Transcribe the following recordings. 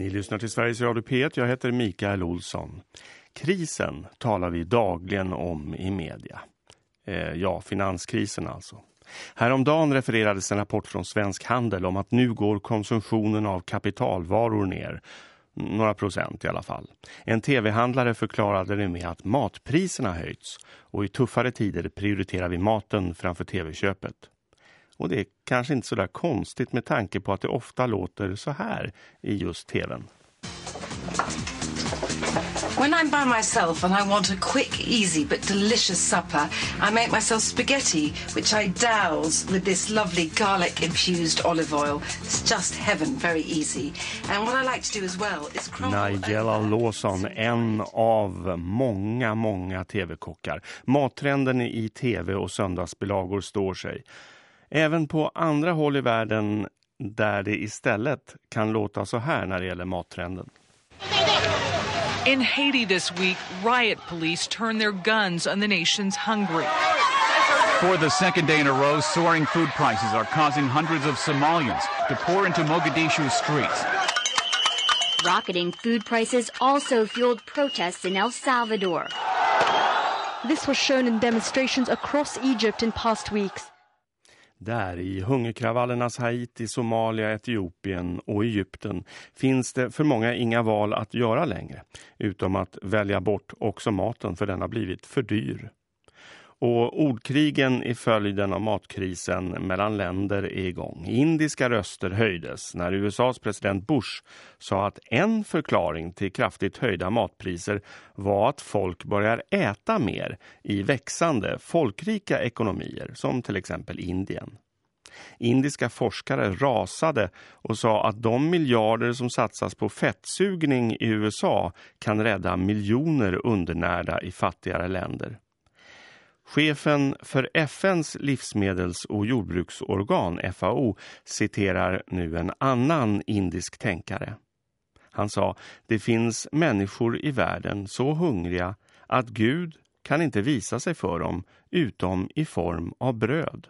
Ni lyssnar till Sveriges Radio P1. Jag heter Mikael Olsson. Krisen talar vi dagligen om i media. Eh, ja, finanskrisen alltså. Häromdagen refererades en rapport från Svensk Handel om att nu går konsumtionen av kapitalvaror ner. Några procent i alla fall. En tv-handlare förklarade det med att matpriserna höjts och i tuffare tider prioriterar vi maten framför tv-köpet. Och det är kanske inte så där konstigt med tanke på att det ofta låter så här i just tvn. When I'm by myself and I want a quick, easy but delicious supper, I make myself spaghetti, which I douse with this lovely garlic-infused olive oil. It's just heaven, very easy. And what I like to do as well is. Nigella Lawson, en av många, många tv-kockar. Mattrenden i tv och söndagsbelagor står sig. Även på andra håll i världen där det istället kan låta så här när det gäller mattrenden. In Haiti this week, riot police turn their guns on the nation's hungry. For the second day in a row, soaring food prices are causing hundreds of Somalians to pour into Mogadishu's streets. Rocketing food prices also fueled protests in El Salvador. This was shown in demonstrations across Egypt in past weeks. Där i hungerkravallernas Haiti, Somalia, Etiopien och Egypten finns det för många inga val att göra längre. Utom att välja bort också maten för den har blivit för dyr. Och ordkrigen i följden av matkrisen mellan länder är igång. Indiska röster höjdes när USAs president Bush sa att en förklaring till kraftigt höjda matpriser var att folk börjar äta mer i växande folkrika ekonomier som till exempel Indien. Indiska forskare rasade och sa att de miljarder som satsas på fettsugning i USA kan rädda miljoner undernärda i fattigare länder. Chefen för FNs livsmedels- och jordbruksorgan FAO citerar nu en annan indisk tänkare. Han sa, det finns människor i världen så hungriga att Gud kan inte visa sig för dem utom i form av bröd,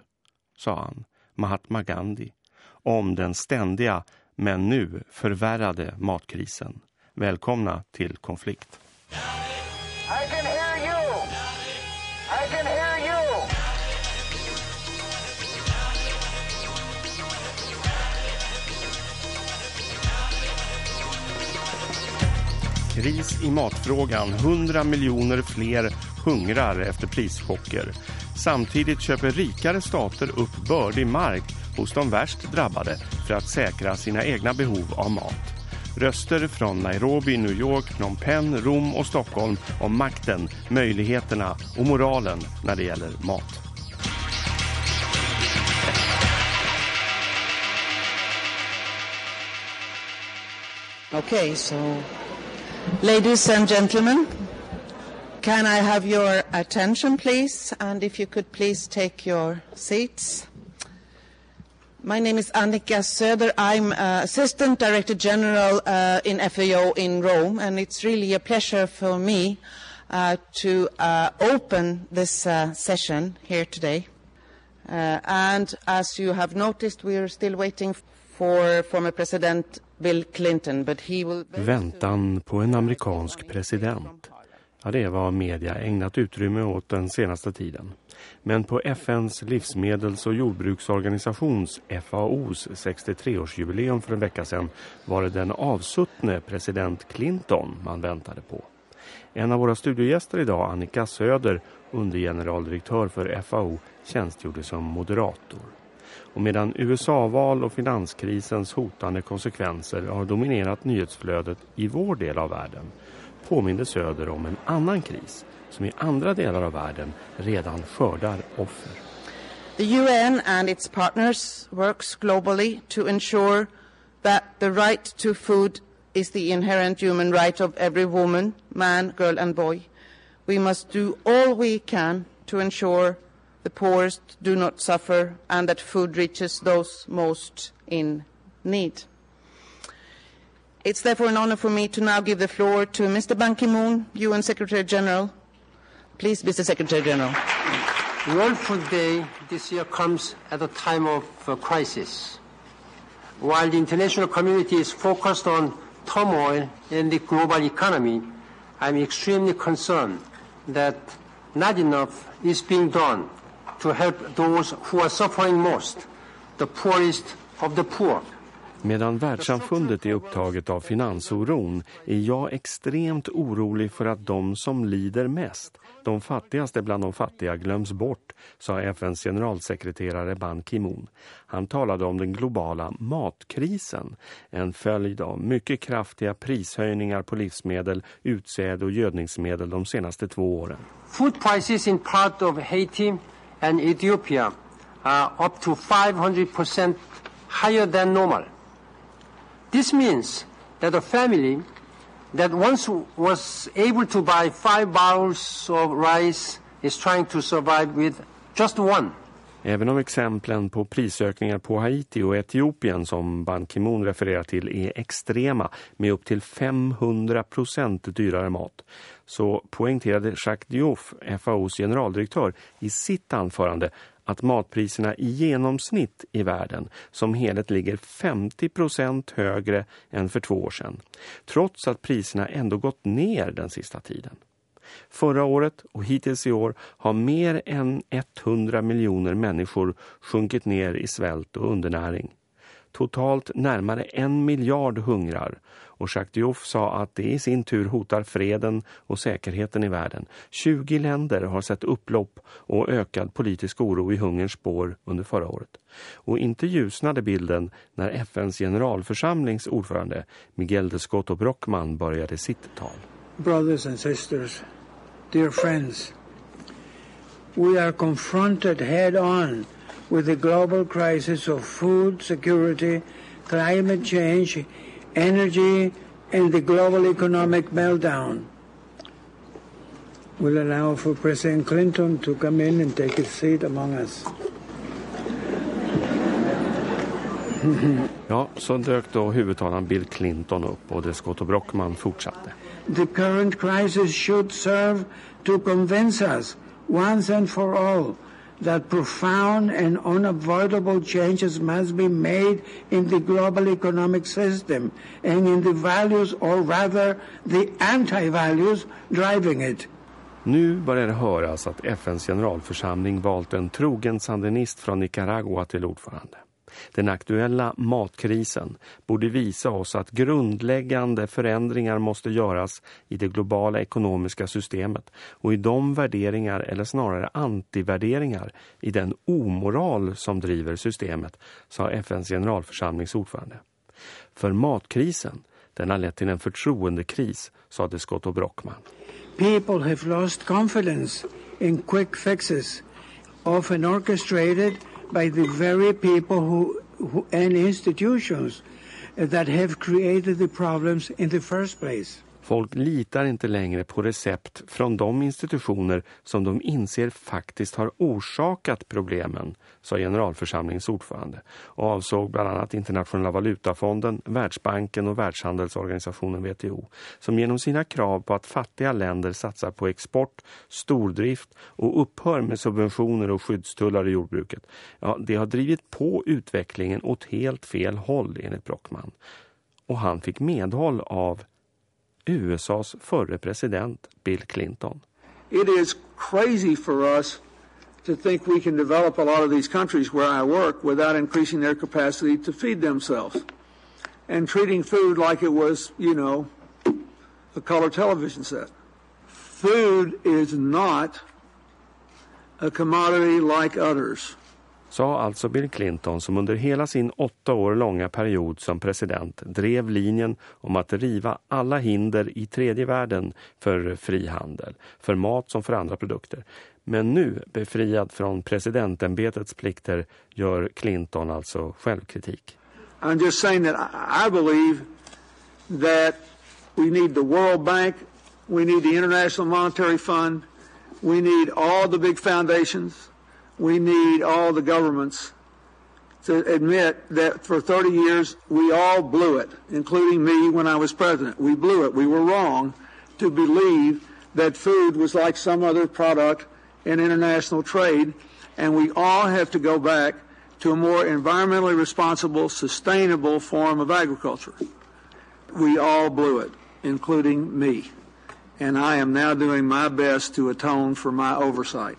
sa han, Mahatma Gandhi, om den ständiga men nu förvärrade matkrisen. Välkomna till konflikt. Kris i matfrågan. 100 miljoner fler hungrar efter prischocker. Samtidigt köper rikare stater upp bördig mark hos de värst drabbade för att säkra sina egna behov av mat. Röster från Nairobi, New York, Phnom Penh, Rom och Stockholm om makten, möjligheterna och moralen när det gäller mat. Okay, so Ladies and gentlemen, can I have your attention, please? And if you could please take your seats. My name is Annika Söder. I'm uh, Assistant Director General uh, in FAO in Rome, and it's really a pleasure for me uh, to uh, open this uh, session here today. Uh, and as you have noticed, we are still waiting for former President Clinton, but he will... Väntan på en amerikansk president. Ja, det är vad media ägnat utrymme åt den senaste tiden. Men på FNs livsmedels- och jordbruksorganisations FAOs 63-årsjubileum för en vecka sedan var det den avsuttne president Clinton man väntade på. En av våra studiogäster idag, Annika Söder, undergeneraldirektör för FAO, tjänstgjorde som moderator. Och medan USA-val och finanskrisens hotande konsekvenser har dominerat nyhetsflödet i vår del av världen påminner Söder om en annan kris som i andra delar av världen redan skördar offer. The UN and its partners works globally to ensure that the right to food is the inherent human right of every woman, man, girl and boy. We must do all we can to ensure the poorest do not suffer and that food reaches those most in need. It's therefore an honor for me to now give the floor to Mr. Ban Ki-moon, UN Secretary General. Please, Mr. Secretary General. World Food Day this year comes at a time of uh, crisis. While the international community is focused on turmoil in the global economy, I'm extremely concerned that not enough is being done to help those who are suffering most, the poorest of the poor. Medan världssamfundet är upptaget av finansoron är jag extremt orolig för att de som lider mest, de fattigaste bland de fattiga, glöms bort, sa FNs generalsekreterare Ban Ki-moon. Han talade om den globala matkrisen, en följd av mycket kraftiga prishöjningar på livsmedel, utsäde och gödningsmedel de senaste två åren. Food prices in part of Haiti and Ethiopia are up to 500% higher than normal. This means that a family that once was able to buy five barrels of rice is trying to survive with just one. Även om exemplen på prisökningar på Haiti och Etiopien som Ban Ki-moon refererar till är extrema med upp till 500 procent dyrare mat så poängterade Jacques Diouf, FAOs generaldirektör, i sitt anförande att matpriserna i genomsnitt i världen som helhet ligger 50% högre än för två år sedan. Trots att priserna ändå gått ner den sista tiden. Förra året och hittills i år har mer än 100 miljoner människor sjunkit ner i svält och undernäring. Totalt närmare en miljard hungrar och Jacques Diouf sa att det i sin tur hotar freden och säkerheten i världen. 20 länder har sett upplopp och ökad politisk oro i hungerns spår under förra året. Och inte ljusnade bilden när FNs generalförsamlings ordförande Miguel de Scotto Brockman började sitt tal. Brothers and sisters, dear friends, we are confronted head on with the global crisis of food security, climate change, energy, and the global economic meltdown. We'll allow for President Clinton to come in and take his seat among us. ja, så dök då huvudtalaren Bill Clinton upp och det Scott och Brockman fortsatte. The current crisis should serve to convince us once and for all that profound and unavoidable changes must be made in the global economic system and in the values, or rather the anti-values, driving it. Nu börjar det höras att FNs generalförsamling valt en trogen sandinist från Nicaragua till ordförande. Den aktuella matkrisen borde visa oss att grundläggande förändringar måste göras i det globala ekonomiska systemet och i de värderingar eller snarare antivärderingar i den omoral som driver systemet, sa FNs generalförsamlingsordförande. För matkrisen, den har lett till en förtroendekris, sa det Scott och Brockman. People have lost confidence in quick fixes, often orchestrated by the very people who, who, and institutions that have created the problems in the first place. Folk litar inte längre på recept från de institutioner som de inser faktiskt har orsakat problemen, sa generalförsamlingens ordförande och avsåg bland annat Internationella valutafonden, Världsbanken och Världshandelsorganisationen WTO som genom sina krav på att fattiga länder satsar på export, stordrift och upphör med subventioner och skyddstullar i jordbruket. Ja, det har drivit på utvecklingen åt helt fel håll enligt Brockman. Och han fick medhåll av USAs förre president Bill Clinton. It is crazy for us to think we can develop a lot of these countries where I work without increasing their capacity to feed themselves and treating food like it was, you know, a color television set. Food is not a commodity like others. Sa alltså Bill Clinton som under hela sin åtta år långa period som president drev linjen om att riva alla hinder i tredje världen för frihandel, för mat som för andra produkter. Men nu, befriad från presidentämbetets plikter, gör Clinton alltså självkritik. I'm just saying that I believe that we need the World Bank, we need the International Monetary Fund, we need all the big foundations we need all the governments to admit that for 30 years we all blew it, including me when I was president. We blew it. We were wrong to believe that food was like some other product in international trade, and we all have to go back to a more environmentally responsible, sustainable form of agriculture. we all blew it, including me. And I am now doing my best to atone for my oversight.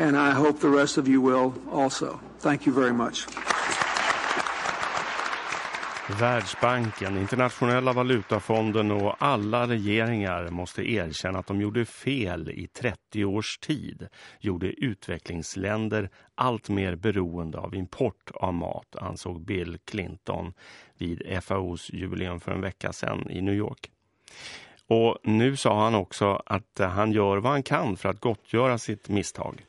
And I hope the rest of you will also. Thank you very much. Världsbanken, Internationella valutafonden och alla regeringar måste erkänna att de gjorde fel i 30 års tid. Gjorde utvecklingsländer allt mer beroende av import av mat, ansåg Bill Clinton vid FAOs jubileum för en vecka sedan i New York. Och nu sa han också att han gör vad han kan för att gottgöra sitt misstag.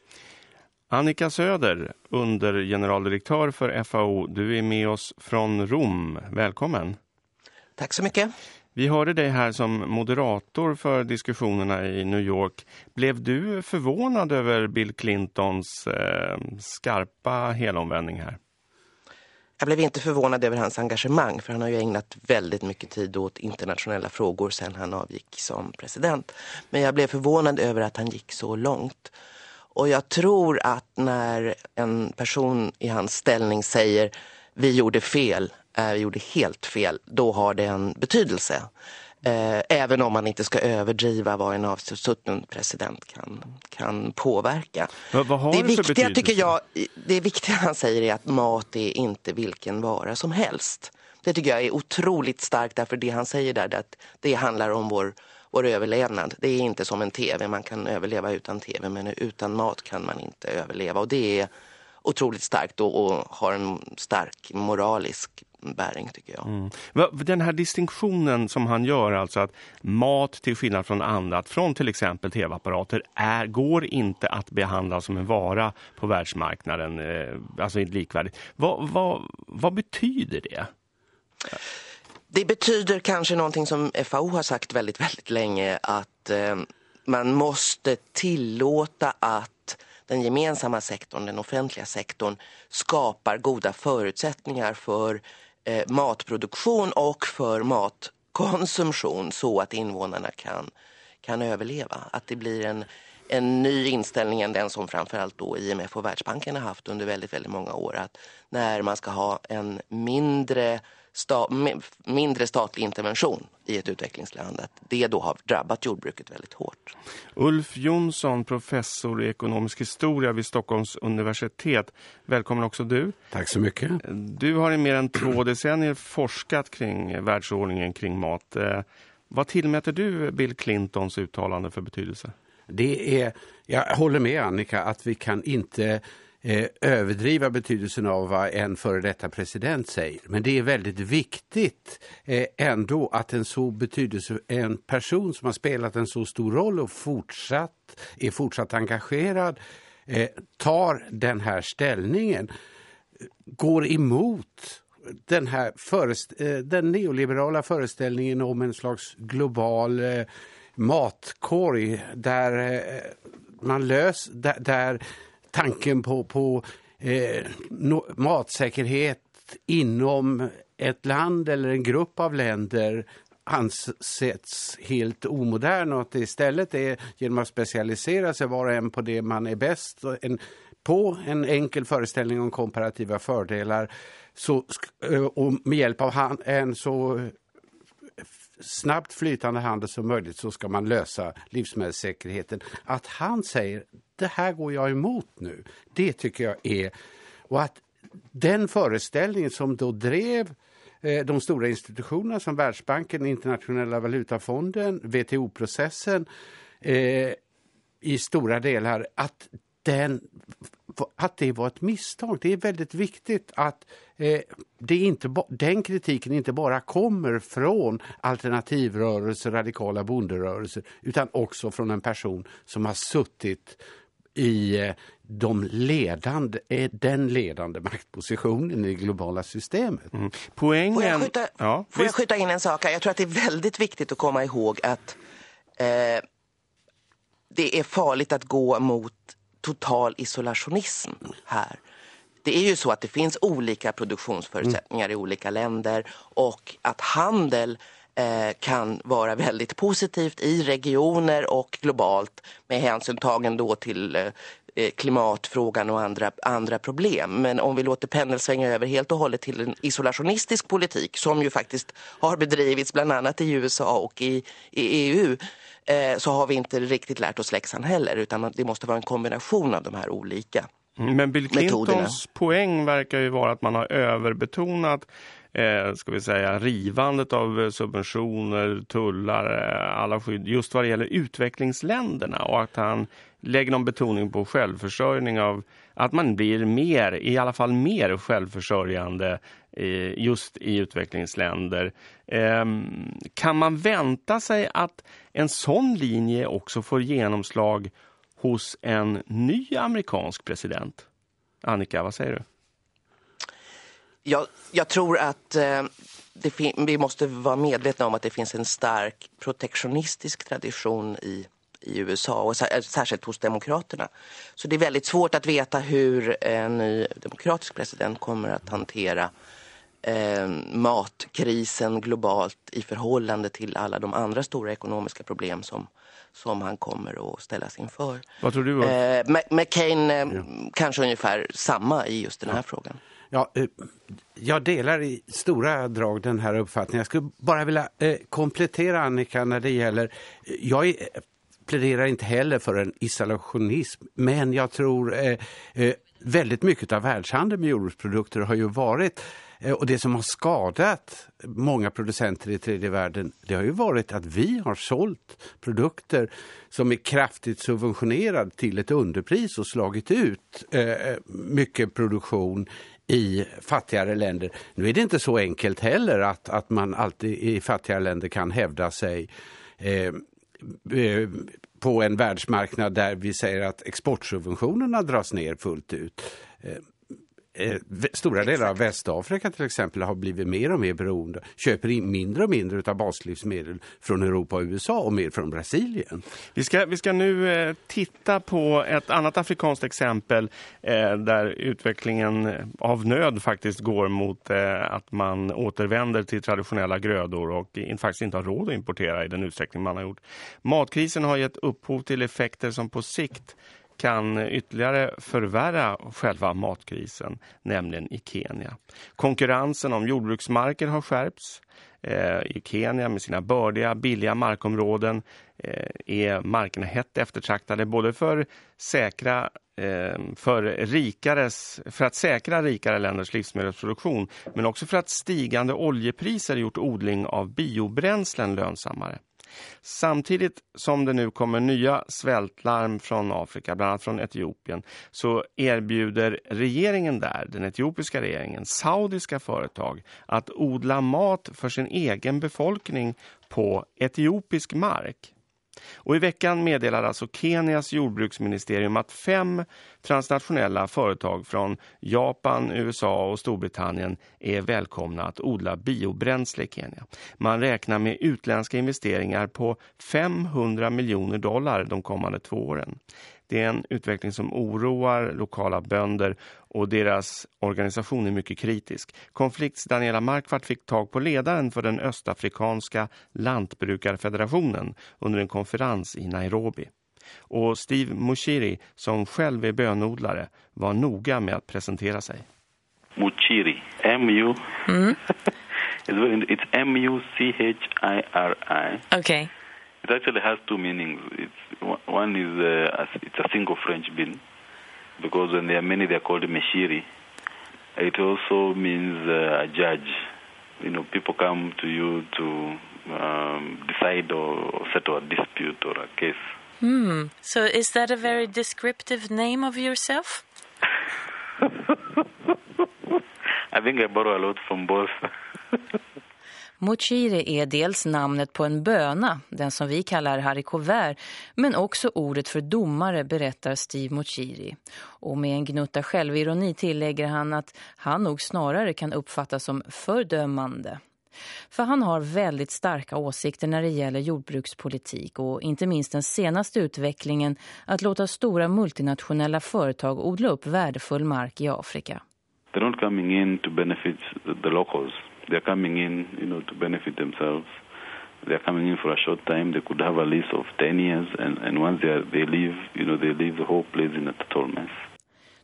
Annika Söder, under generaldirektör för FAO, du är med oss från Rom. Välkommen. Tack så mycket. Vi hörde dig här som moderator för diskussionerna i New York. Blev du förvånad över Bill Clintons eh, skarpa helomvändning här? Jag blev inte förvånad över hans engagemang för han har ju ägnat väldigt mycket tid åt internationella frågor sedan han avgick som president. Men jag blev förvånad över att han gick så långt. Och jag tror att när en person i hans ställning säger vi gjorde fel, eh, vi gjorde helt fel, då har det en betydelse. Eh, även om man inte ska överdriva vad en avsutten president kan, kan påverka. Vad, vad har det, det viktiga, för tycker jag, det viktiga han säger är att mat är inte vilken vara som helst. Det tycker jag är otroligt starkt därför det han säger där, att det handlar om vår vår överlevnad. Det är inte som en tv, man kan överleva utan tv men utan mat kan man inte överleva och det är otroligt starkt och, och har en stark moralisk bäring tycker jag. Mm. Den här distinktionen som han gör alltså att mat till skillnad från annat från till exempel tv-apparater är, går inte att behandla som en vara på världsmarknaden, eh, alltså inte likvärdigt. Vad, vad, vad betyder det? Det betyder kanske någonting som FAO har sagt väldigt, väldigt länge att eh, man måste tillåta att den gemensamma sektorn, den offentliga sektorn skapar goda förutsättningar för eh, matproduktion och för matkonsumtion så att invånarna kan, kan överleva. Att det blir en, en ny inställning än den som framförallt då IMF och Världsbanken har haft under väldigt, väldigt många år. Att när man ska ha en mindre sta mindre statlig intervention i ett utvecklingsland att det då har drabbat jordbruket väldigt hårt. Ulf Jonsson, professor i ekonomisk historia vid Stockholms universitet. Välkommen också du. Tack så mycket. Du har i mer än två decennier forskat kring världsordningen kring mat. Eh, vad tillmäter du Bill Clintons uttalande för betydelse? Det är, jag håller med Annika att vi kan inte eh, överdriva betydelsen av vad en före detta president säger. Men det är väldigt viktigt eh, ändå att en så betydelse, en person som har spelat en så stor roll och fortsatt, är fortsatt engagerad eh, tar den här ställningen, går emot den här förest eh, den neoliberala föreställningen om en slags global eh, matkorg där eh, man lös där, där tanken på, på eh, no, matsäkerhet inom ett land eller en grupp av länder ansetts helt omodern och att det istället är genom att specialisera sig var och en på det man är bäst en, på en enkel föreställning om komparativa fördelar så, eh, och med hjälp av en så snabbt flytande handel som möjligt så ska man lösa livsmedelssäkerheten. Att han säger det här går jag emot nu, det tycker jag är... Och att den föreställningen som då drev eh, de stora institutionerna som Världsbanken, Internationella valutafonden, WTO-processen eh, i stora delar, att den att det var ett misstag. Det är väldigt viktigt att eh, det inte den kritiken inte bara kommer från alternativrörelser, radikala bonderörelser utan också från en person som har suttit i eh, de ledande, eh, den ledande maktpositionen i det globala systemet. Mm. Poängen... Får jag, skjuta, ja, får jag skjuta in en sak här? Jag tror att det är väldigt viktigt att komma ihåg att eh, det är farligt att gå mot total isolationism här. Det är ju så att det finns olika produktionsförutsättningar mm. i olika länder och att handel eh, kan vara väldigt positivt i regioner och globalt med hänsyn tagen då till eh, klimatfrågan och andra, andra problem. Men om vi låter pendeln svänga över helt och hållet till en isolationistisk politik som ju faktiskt har bedrivits bland annat i USA och i, i EU eh, så har vi inte riktigt lärt oss läxan heller utan det måste vara en kombination av de här olika Men Bill Clintons metoderna. poäng verkar ju vara att man har överbetonat eh, ska vi säga, rivandet av eh, subventioner, tullar, eh, alla skydd just vad det gäller utvecklingsländerna och att han lägger någon betoning på självförsörjning av att man blir mer, i alla fall mer självförsörjande eh, just i utvecklingsländer. Ehm, kan man vänta sig att en sån linje också får genomslag hos en ny amerikansk president? Annika, vad säger du? Jag, jag tror att eh, det vi måste vara medvetna om att det finns en stark protektionistisk tradition i, i USA och sär- särskilt hos demokraterna. Så det är väldigt svårt att veta hur en ny demokratisk president kommer att hantera eh, matkrisen globalt i förhållande till alla de andra stora ekonomiska problem som, som han kommer att ställas inför. Vad tror du? Eh, McCain eh, kanske ungefär samma i just den här frågan. Ja, eh, jag delar i stora drag den här uppfattningen. Jag skulle bara vilja eh, komplettera Annika när det gäller... eh, Jag är, pläderar inte heller för en isolationism, men jag tror eh, eh, väldigt mycket av världshandeln med jordbruksprodukter har ju varit eh, och det som har skadat många producenter i tredje världen, det har ju varit att vi har sålt produkter som är kraftigt subventionerade till ett underpris och slagit ut eh, mycket produktion i fattigare länder. Nu är det inte så enkelt heller att, att man alltid i fattigare länder kan hävda sig eh, eh, Eh, på en världsmarknad där vi säger att exportsubventionerna dras ner fullt ut. Eh, Eh, Stora delar av Västafrika till exempel har blivit mer och mer beroende, köper in mindre och mindre av baslivsmedel från Europa och USA och mer från Brasilien. Vi ska, vi ska nu eh, titta på ett annat afrikanskt exempel eh, där utvecklingen av nöd faktiskt går mot att man återvänder till traditionella grödor och in, faktiskt inte har råd att importera i den utsträckning man har gjort. Matkrisen har gett upphov till effekter som på sikt kan ytterligare förvärra själva matkrisen, nämligen i Kenya. Konkurrensen om jordbruksmarker har skärpts. Eh, I Kenya med sina bördiga, billiga markområden eh, är markerna hett eftertraktade både för säkra eh, för rikares för att säkra rikare länders livsmedelsproduktion men också för att stigande oljepriser gjort odling av biobränslen lönsammare. Samtidigt som det nu kommer nya svältlarm från Afrika, bland annat från Etiopien, så erbjuder regeringen där, den etiopiska regeringen, saudiska företag att odla mat för sin egen befolkning på etiopisk mark. Och i veckan meddelar alltså Kenias jordbruksministerium att fem transnationella företag från Japan, USA och Storbritannien är välkomna att odla biobränsle i Kenya. Man räknar med utländska investeringar på 500 miljoner dollar de kommande två åren. Det är en utveckling som oroar lokala bönder och deras organisation är mycket kritisk. Konflikts Daniela Markvart fick tag på ledaren för den östafrikanska lantbrukarfederationen under en konferens i Nairobi. Och Steve Mushiri, som själv är bönodlare, var noga med att presentera sig. Muchiri. M-U. Mm. It's, M-U-C-H-I-R-I. Okay. It actually has two meanings. It's one is uh, a, it's a single French bean because when there are many, they're called meshiri. It also means uh, a judge. You know, people come to you to um, decide or, or settle a dispute or a case. Hmm. So is that a very descriptive name of yourself? I think I borrow a lot from both. Mochiri är dels namnet på en böna, den som vi kallar haricot men också ordet för domare, berättar Steve Mochiri. Och med en gnutta självironi tillägger han att han nog snarare kan uppfattas som fördömande. För han har väldigt starka åsikter när det gäller jordbrukspolitik och inte minst den senaste utvecklingen att låta stora multinationella företag odla upp värdefull mark i Afrika. They're not coming in to benefit the locals. They're coming in, you know, to benefit themselves. they're coming in for a short time. They could have a lease of 10 years, and, and once they, are, they leave, you know, they leave the whole place in a total mess.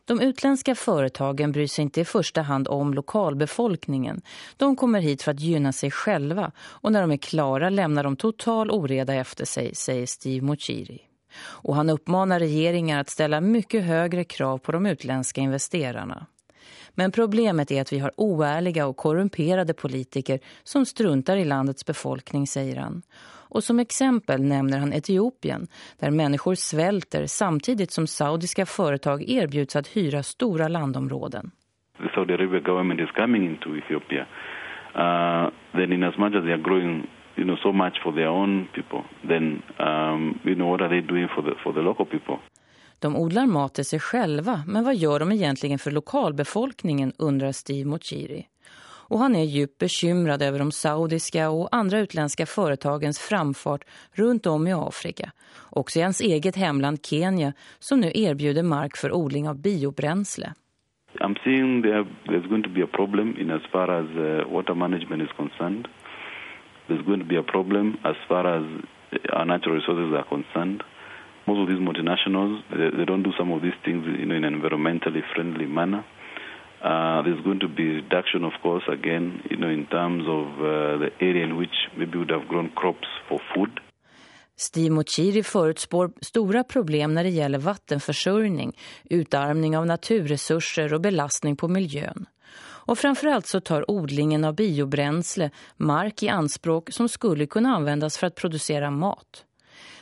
De utländska företagen bryr sig inte i första hand om lokalbefolkningen. De kommer hit för att gynna sig själva och när de är klara lämnar de total oreda efter sig, säger Steve Mochiri. Och han uppmanar regeringar att ställa mycket högre krav på de utländska investerarna. Men problemet är att vi har oärliga och korrumperade politiker som struntar i landets befolkning, säger han. Och som exempel nämner han Etiopien, där människor svälter samtidigt som saudiska företag erbjuds att hyra stora landområden. The Saudi Arabia government is coming into Ethiopia. Uh, then in as much as they are growing you know, so much for their own people, then um, you know, what are they doing for the, for the local people? De odlar mat till sig själva, men vad gör de egentligen för lokalbefolkningen, undrar Steve Mochiri. Och han är djupt bekymrad över de saudiska och andra utländska företagens framfart runt om i Afrika. Också i hans eget hemland Kenya som nu erbjuder mark för odling av biobränsle. I'm seeing there, there's going to be a problem in as far as uh, water management is concerned. There's going to be a problem as far as uh, our natural resources are concerned. Most of these multinationals, they, they don't do some of these things you know, in an environmentally friendly manner. Uh, there's going to be reduction, of course, again, you know, in terms of uh, the area in which maybe would have grown crops for food. Steve Mochiri förutspår stora problem när det gäller vattenförsörjning, utarmning av naturresurser och belastning på miljön. Och framförallt så tar odlingen av biobränsle mark i anspråk som skulle kunna användas för att producera mat.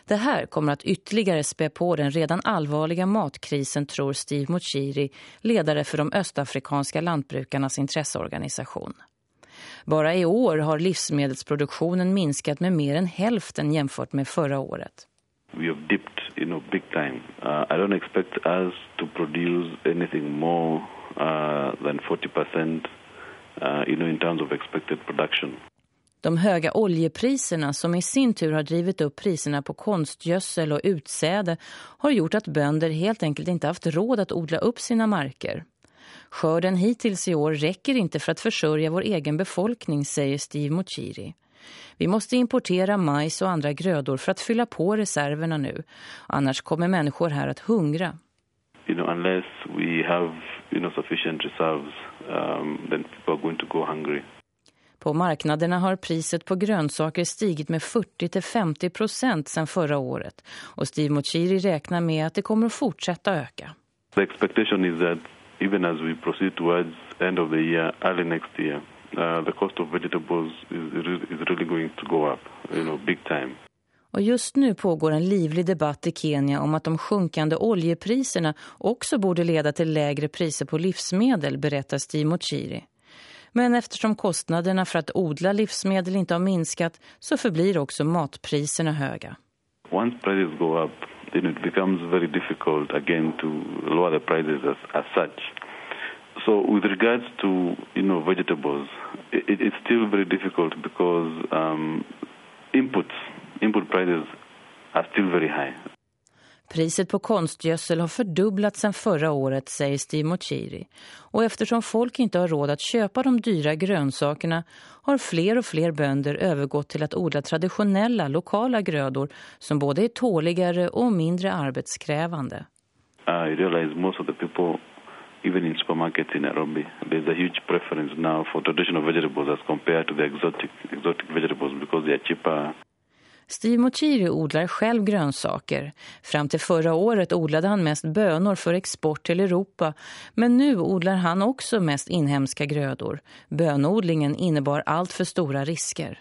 Det här kommer att ytterligare spä på den redan allvarliga matkrisen tror Steve Mochiri, ledare för de östafrikanska lantbrukarnas intresseorganisation. Bara i år har livsmedelsproduktionen minskat med mer än hälften jämfört med förra året. We have dipped, you know, big time. Uh, I don't expect us to produce anything more uh, than 40 percent, uh, you know, in terms of expected production. De höga oljepriserna som i sin tur har drivit upp priserna på konstgödsel och utsäde har gjort att bönder helt enkelt inte haft råd att odla upp sina marker. Skörden hittills i år räcker inte för att försörja vår egen befolkning, säger Steve Mochiri. Vi måste importera majs och andra grödor för att fylla på reserverna nu. Annars kommer människor här att hungra. You know, unless we have you know, sufficient reserves, um, then people are going to go hungry. På marknaderna har priset på grönsaker stigit med 40-50 procent sedan förra året. Och Steve Mochiri räknar med att det kommer att fortsätta öka. The expectation is that even as we proceed towards end of the year, early next year, uh, the cost of vegetables is, is really going to go up, you know, big time. Och just nu pågår en livlig debatt i Kenya om att de sjunkande oljepriserna också borde leda till lägre priser på livsmedel, berättar Steve Mochiri. Men eftersom kostnaderna för att odla livsmedel inte har minskat så förblir också matpriserna höga. Once prices go up, then it becomes very difficult again to lower the prices as, as such. So with regards to you know vegetables, it, it's still very difficult because um, inputs, input prices are still very high. Priset på konstgödsel har fördubblats sedan förra året, säger Steve Mochiri. Och eftersom folk inte har råd att köpa de dyra grönsakerna har fler och fler bönder övergått till att odla traditionella lokala grödor som både är tåligare och mindre arbetskrävande. Uh, I realize most of the people, even in supermarkets in Nairobi, there's a huge preference now for traditional vegetables as compared to the exotic, exotic vegetables because they are cheaper Steve Mochiri odlar själv grönsaker. Fram till förra året odlade han mest bönor för export till Europa. Men nu odlar han också mest inhemska grödor. Bönodlingen innebar allt för stora risker.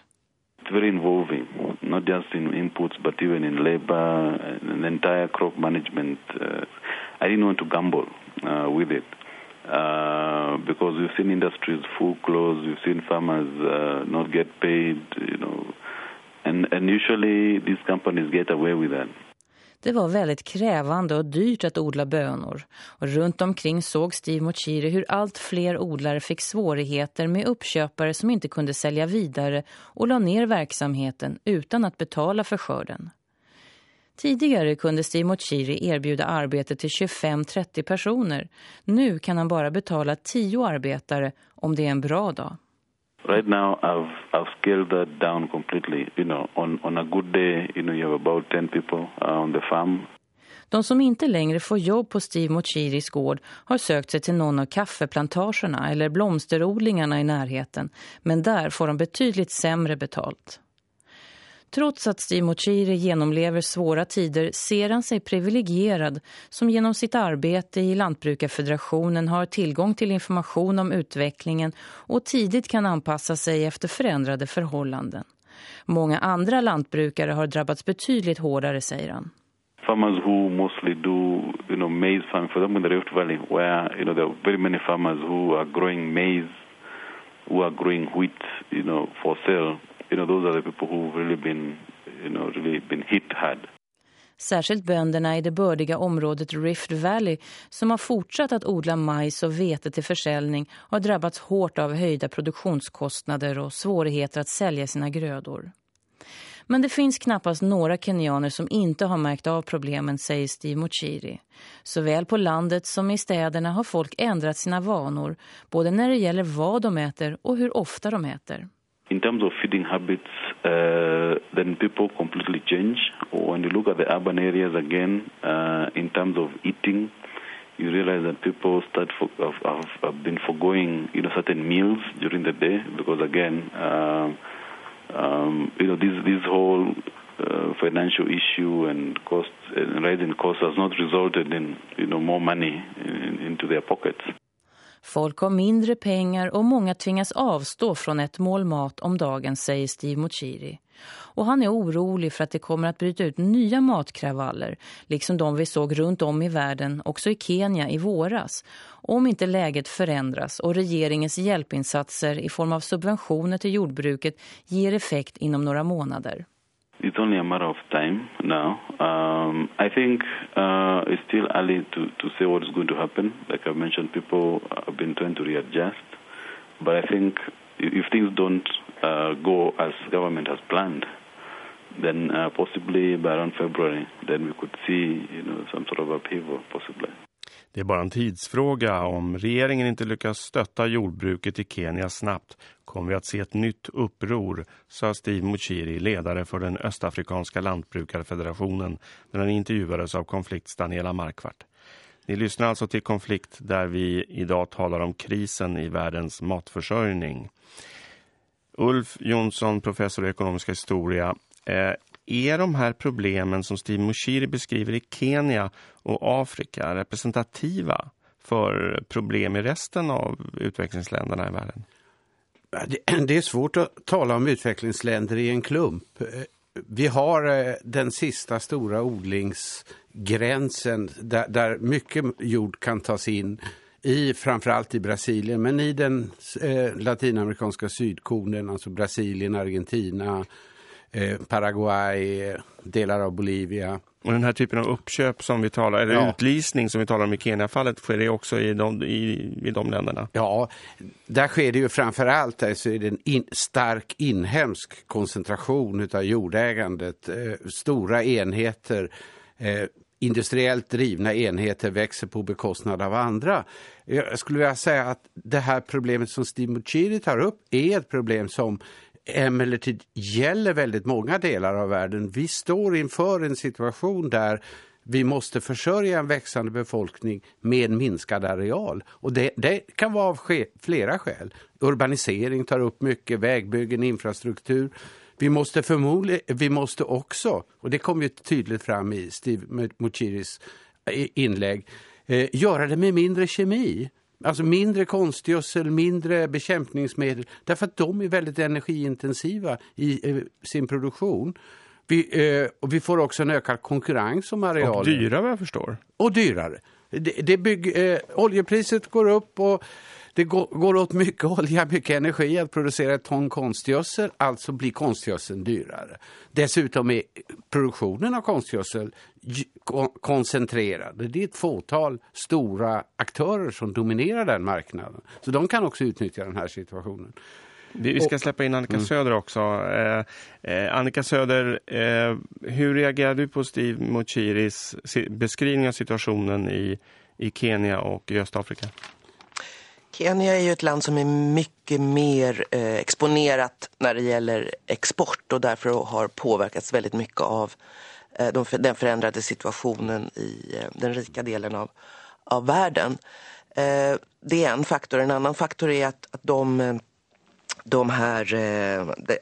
It's very involving, not just in inputs but even in labor and the entire crop management. Uh, I didn't want to gamble uh, with it. Uh, because we've seen industries full close, we've seen farmers uh, not get paid, you know, And, and usually these companies get away with that. Det var väldigt krävande och dyrt att odla bönor. Och runt omkring såg Steve Mochiri hur allt fler odlare fick svårigheter med uppköpare som inte kunde sälja vidare och la ner verksamheten utan att betala för skörden. Tidigare kunde Steve Mochiri erbjuda arbete till 25-30 personer. Nu kan han bara betala 10 arbetare om det är en bra dag right now I've I've scaled that down completely. You know, on on a good day, you know, you have about 10 people uh, on the farm. De som inte längre får jobb på Steve Mochiris gård har sökt sig till någon av kaffeplantagerna eller blomsterodlingarna i närheten, men där får de betydligt sämre betalt. Trots att Steve genomlever svåra tider ser han sig privilegierad som genom sitt arbete i Lantbrukarfederationen har tillgång till information om utvecklingen och tidigt kan anpassa sig efter förändrade förhållanden. Många andra lantbrukare har drabbats betydligt hårdare, säger han. Farmers who mostly do, you know, maize farming, for example in the Rift Valley, where, you know, there are very many farmers who are growing maize, who are growing wheat, you know, for sale you know, those are the people who've really been, you know, really been hit hard. Särskilt bönderna i det bördiga området Rift Valley som har fortsatt att odla majs och vete till försäljning har drabbats hårt av höjda produktionskostnader och svårigheter att sälja sina grödor. Men det finns knappast några kenyaner som inte har märkt av problemen, säger Steve Mochiri. Såväl på landet som i städerna har folk ändrat sina vanor, både när det gäller vad de äter och hur ofta de äter. In terms of feeding habits, uh, then people completely change. When you look at the urban areas again, uh, in terms of eating, you realize that people start for, have, have, been foregoing, you know, certain meals during the day because again, uh, um, you know, this this whole uh, financial issue and cost and rising costs has not resulted in, you know, more money in, into their pockets. Folk har mindre pengar och många tvingas avstå från ett mål mat om dagen, säger Steve Mochiri. Och han är orolig för att det kommer att bryta ut nya matkravaller, liksom de vi såg runt om i världen, också i Kenya i våras, om inte läget förändras och regeringens hjälpinsatser i form av subventioner till jordbruket ger effekt inom några månader. It's only a matter of time now. Um, I think uh, it's still early to, to say what is going to happen. Like I mentioned, people have been trying to readjust. But I think if things don't uh, go as government has planned, then uh, possibly by around February, then we could see you know, some sort of upheaval, possibly. Det är bara en tidsfråga. Om regeringen inte lyckas stötta jordbruket i Kenya snabbt kommer vi att se ett nytt uppror, sa Steve Muchiri, ledare för den östafrikanska lantbrukarfederationen, när han intervjuades av konflikts Daniela Markvart. Ni lyssnar alltså till konflikt där vi idag talar om krisen i världens matförsörjning. Ulf Jonsson, professor i ekonomisk historia. Eh, är de här problemen som Steve Mushiri beskriver i Kenya och Afrika representativa för problem i resten av utvecklingsländerna i världen? Det är svårt att tala om utvecklingsländer i en klump. Eh, vi har eh, den sista stora odlingsgränsen där, där mycket jord kan tas in i framförallt i Brasilien men i den eh, latinamerikanska sydkonen, alltså Brasilien, Argentina, Eh, Paraguay, delar av Bolivia. Och den här typen av uppköp som vi talar, eller ja. utlysning som vi talar om i Kenya-fallet, sker det också i de, i, i de länderna? Ja, där sker det ju framförallt alltså är det en in, stark inhemsk koncentration av jordägandet. Eh, stora enheter, eh, industriellt drivna enheter växer på bekostnad av andra. Jag skulle vilja säga att det här problemet som Steve Muchiri tar upp är ett problem som emellertid gäller väldigt många delar av världen. Vi står inför en situation där vi måste försörja en växande befolkning med minskad areal. Och det, det kan vara av flera skäl. Urbanisering tar upp mycket, vägbyggen, infrastruktur. Vi måste förmodligen, vi måste också, och det kom ju tydligt fram i Steve Muchiris eh, inlägg, eh, göra det med mindre kemi. Alltså mindre konstgödsel, mindre bekämpningsmedel. Därför att de är väldigt energiintensiva i eh, sin produktion. Vi, eh, och vi får också en ökad konkurrens om arealer. Och dyrare vad jag förstår. Och dyrare. Det, det bygg, eh, oljepriset går upp och det går, går åt mycket olja, mycket energi att producera ett ton konstgödsel, alltså blir konstgödseln dyrare. Dessutom är produktionen av konstgödsel koncentrerad. Det är ett fåtal stora aktörer som dominerar den marknaden. Så de kan också utnyttja den här situationen. Vi ska släppa in Annika mm. Söder också. Eh, eh, Annika Söder, eh, hur reagerar du på Steve Mochiris beskrivning av situationen i, i Kenya och i Östafrika? Kenya är ju ett land som är mycket mer eh, exponerat när det gäller export och därför har påverkats väldigt mycket av eh, de, den förändrade situationen i eh, den rika delen av, av världen. Eh, det är en faktor. En annan faktor är att, att de, eh, de här... Eh, de, eh,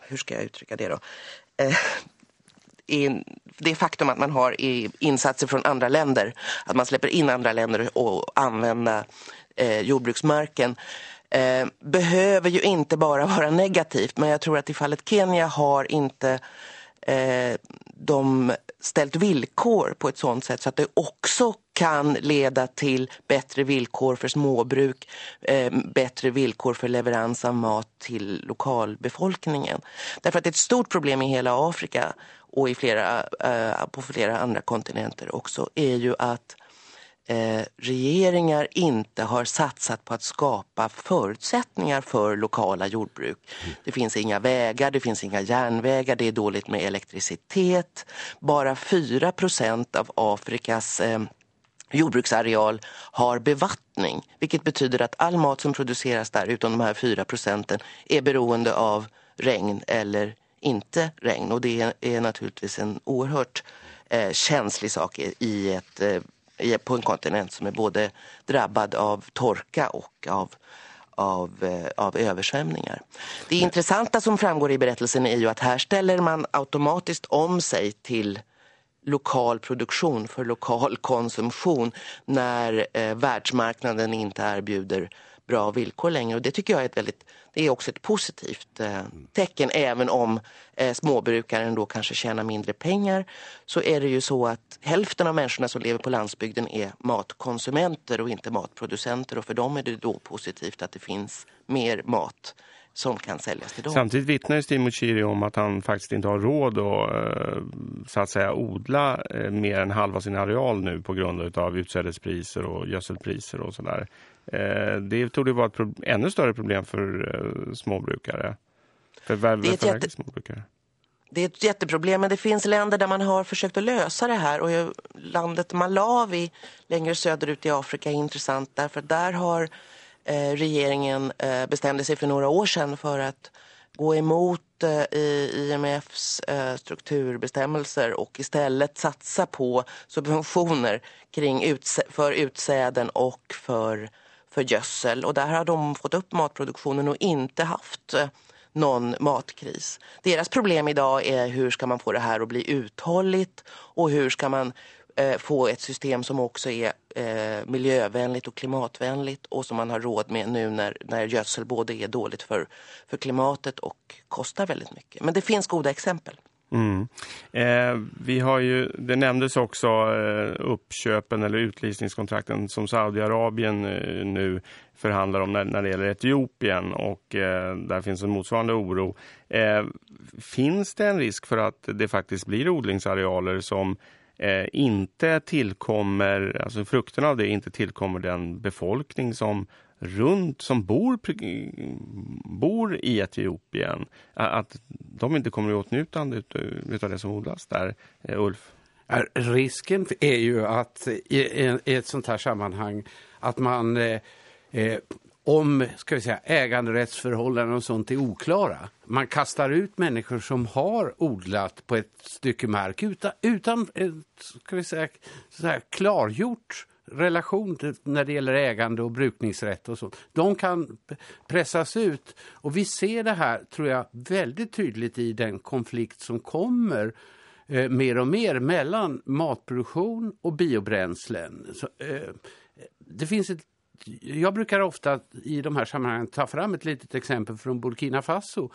hur ska jag uttrycka det då? Eh, in, det faktum att man har insatser från andra länder, att man släpper in andra länder och använda eh, jordbruksmarken eh, behöver ju inte bara vara negativt men jag tror att i fallet Kenya har inte eh, de ställt villkor på ett sådant sätt så att det också kan leda till bättre villkor för småbruk, eh, bättre villkor för leverans av mat till lokalbefolkningen. Därför att det är ett stort problem i hela Afrika och i flera, eh, på flera andra kontinenter också är ju att eh, regeringar inte har satsat på att skapa förutsättningar för lokala jordbruk. Det finns inga vägar, det finns inga järnvägar, det är dåligt med elektricitet. Bara 4 procent av Afrikas eh, jordbruksareal har bevattning. Vilket betyder att all mat som produceras där, utom de här 4 procenten, är beroende av regn eller inte regn. Och det är, är naturligtvis en oerhört eh, känslig sak i ett, eh, på en kontinent som är både drabbad av torka och av av, eh, av översvämningar. Det intressanta som framgår i berättelsen är ju att här ställer man automatiskt om sig till lokal produktion för lokal konsumtion när eh, världsmarknaden inte erbjuder bra villkor längre. Och det tycker jag är ett väldigt, det är också ett positivt eh, tecken. Även om eh, småbrukaren då kanske tjänar mindre pengar så är det ju så att hälften av människorna som lever på landsbygden är matkonsumenter och inte matproducenter. Och för dem är det då positivt att det finns mer mat som kan säljas till dem. Samtidigt vittnar ju Chiri om att han faktiskt inte har råd att eh, så att säga odla eh, mer än halva sin areal nu på grund av utsädespriser och gödselpriser och sådär. Eh, det tog det vara ett ännu större problem för småbrukare. För ett jätte... småbrukare. Det är ett jätteproblem men det finns länder där man har försökt att lösa det här och landet Malawi längre söderut i Afrika är intressant därför där har Eh, regeringen eh, bestämde sig för några år sedan för att gå emot eh, IMFs strukturbestämmelser och istället satsa på subventioner kring för utsäden och för, för gödsel. Och där har de fått upp matproduktionen och inte haft eh, någon matkris. Deras problem idag är hur ska man få det här att bli uthålligt och hur ska man eh, få ett system som också är eh, miljövänligt och klimatvänligt och som man har råd med nu när, när gödsel både är dåligt för, för klimatet och kostar väldigt mycket. Men det finns goda exempel. Mm. Eh, vi har ju, det nämndes också eh, uppköpen eller utlysningskontrakten som Saudiarabien eh, nu förhandlar om när, när det gäller Etiopien och eh, där finns en motsvarande oro. Eh, finns det en risk för att det faktiskt blir odlingsarealer som eh, inte tillkommer, alltså frukterna av det inte tillkommer den befolkning som runt som bor, bor i Etiopien att de inte kommer i åtnjutande av det som odlas där, eh, Ulf? Risken är ju att i, ett sånt här sammanhang att man eh, eh om ska vi säga, äganderättsförhållanden och sånt är oklara. Man kastar ut människor som har odlat på ett stycke mark utan, utan ska vi säga, så här, klargjort relation till, när det gäller ägande och brukningsrätt och sånt. De kan pressas ut och vi ser det här tror jag väldigt tydligt i den konflikt som kommer eh, mer och mer mellan matproduktion och biobränslen. Så, eh, det finns ett jag brukar ofta i de här sammanhangen ta fram ett litet exempel från Burkina Faso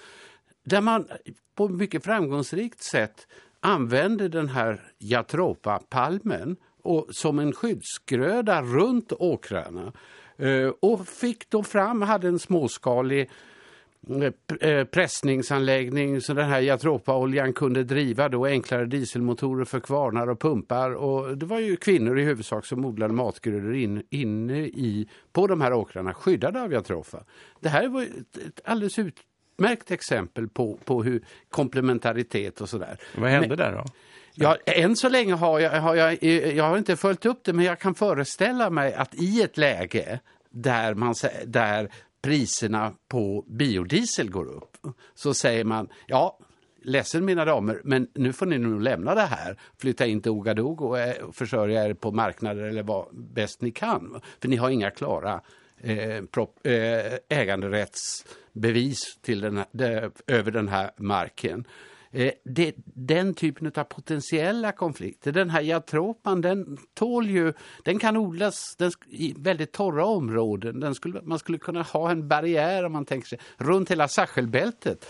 där man på ett mycket framgångsrikt sätt använder den här Jatropa-palmen och som en skyddsgröda runt åkrarna eh, och fick då fram, hade en småskalig Eh, eh, pressningsanläggning så den här Jatropa-oljan kunde driva då enklare dieselmotorer för kvarnar och pumpar och det var ju kvinnor i huvudsak som odlade matgrödor in, inne i, på de här åkrarna skyddade av Jatropa. Det här var ett, ett alldeles utmärkt exempel på, på hur komplementaritet och sådär. Vad hände men, där då? Ja, än så länge har jag, har jag, eh, jag har inte följt upp det men jag kan föreställa mig att i ett läge där, man, där priserna på biodiesel går upp så säger man ja ledsen mina damer, men nu får ni nog lämna det här. Flytta in till Ogadogo eh, och försörja er på marknader eller vad bäst ni kan. För ni har inga klara eh, prop, eh, äganderättsbevis till den här, de, över den här marken. Eh, det, den typen av potentiella konflikter, den här jatropan, den tål ju, den kan odlas den, i väldigt torra områden. Den skulle, man skulle kunna ha en barriär om man tänker sig, runt hela Sachelbältet